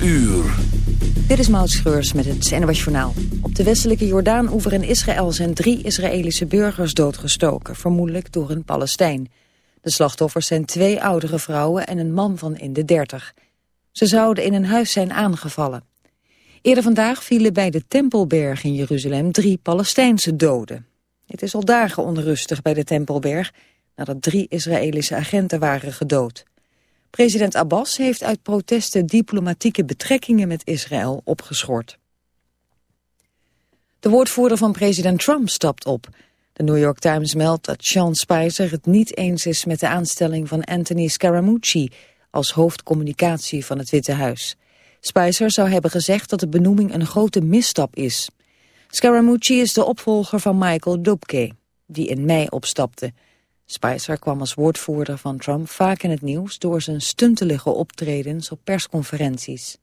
5 uur. Dit is Maud Schreurs met het NOS Journaal. Op de westelijke Jordaan-oever in Israël zijn drie Israëlische burgers doodgestoken, vermoedelijk door een Palestijn. De slachtoffers zijn twee oudere vrouwen en een man van in de dertig. Ze zouden in een huis zijn aangevallen. Eerder vandaag vielen bij de Tempelberg in Jeruzalem drie Palestijnse doden. Het is al dagen onrustig bij de Tempelberg nadat drie Israëlische agenten waren gedood. President Abbas heeft uit protesten diplomatieke betrekkingen met Israël opgeschort. De woordvoerder van president Trump stapt op. De New York Times meldt dat Sean Spicer het niet eens is met de aanstelling van Anthony Scaramucci als hoofdcommunicatie van het Witte Huis. Spicer zou hebben gezegd dat de benoeming een grote misstap is. Scaramucci is de opvolger van Michael Dubke, die in mei opstapte. Spicer kwam als woordvoerder van Trump vaak in het nieuws door zijn stuntelige optredens op persconferenties.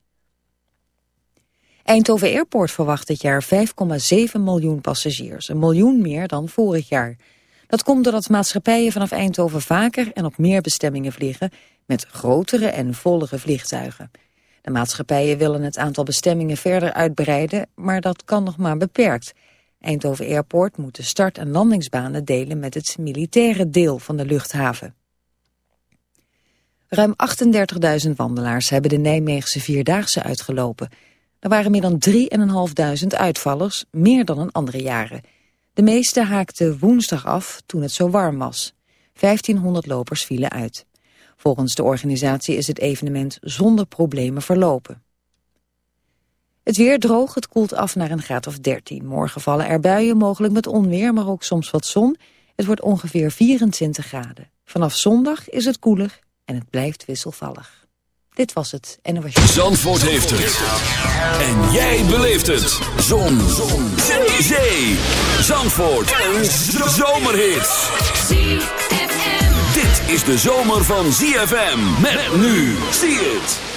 Eindhoven Airport verwacht dit jaar 5,7 miljoen passagiers, een miljoen meer dan vorig jaar. Dat komt doordat maatschappijen vanaf Eindhoven vaker en op meer bestemmingen vliegen met grotere en vollere vliegtuigen. De maatschappijen willen het aantal bestemmingen verder uitbreiden, maar dat kan nog maar beperkt. Eindhoven Airport moet de start- en landingsbanen delen met het militaire deel van de luchthaven. Ruim 38.000 wandelaars hebben de Nijmeegse Vierdaagse uitgelopen. Er waren meer dan 3.500 uitvallers, meer dan in andere jaren. De meeste haakten woensdag af toen het zo warm was. 1500 lopers vielen uit. Volgens de organisatie is het evenement zonder problemen verlopen. Het weer droog, het koelt af naar een graad of 13. Morgen vallen er buien, mogelijk met onweer, maar ook soms wat zon. Het wordt ongeveer 24 graden. Vanaf zondag is het koeler en het blijft wisselvallig. Dit was het en Zandvoort heeft het. En jij beleeft het. Zon. zon. Zee. Zee. Zandvoort. Een zomerhit. Dit is de zomer van ZFM. Met nu. Zie het.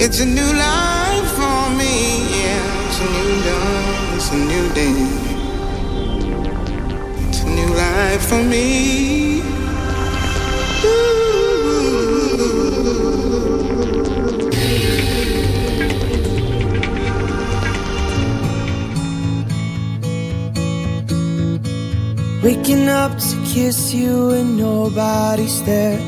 It's a new life for me, yeah. It's a new dawn, it's a new day. It's a new life for me. Waking up to kiss you and nobody's there.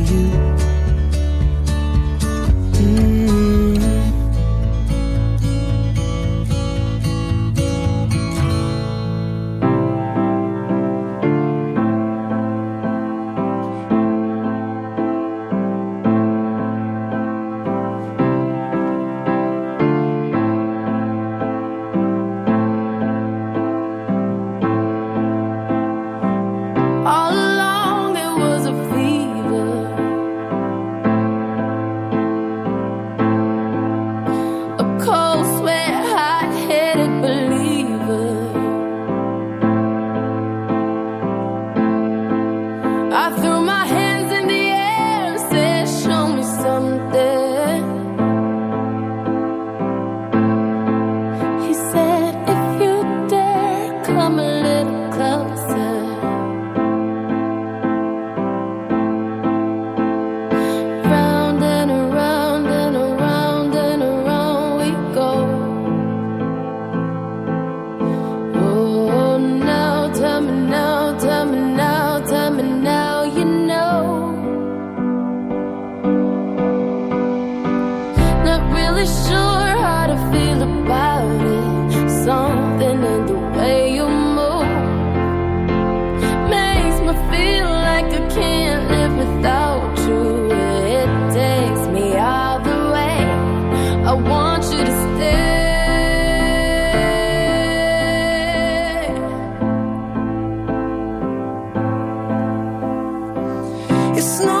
Snow.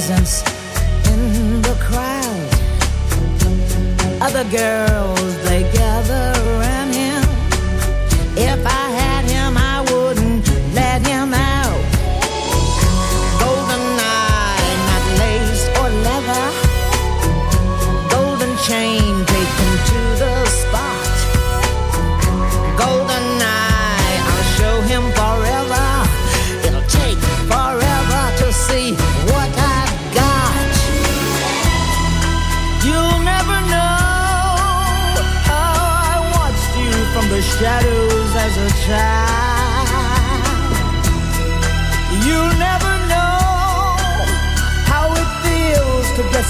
Presence in the crowd. Other girls,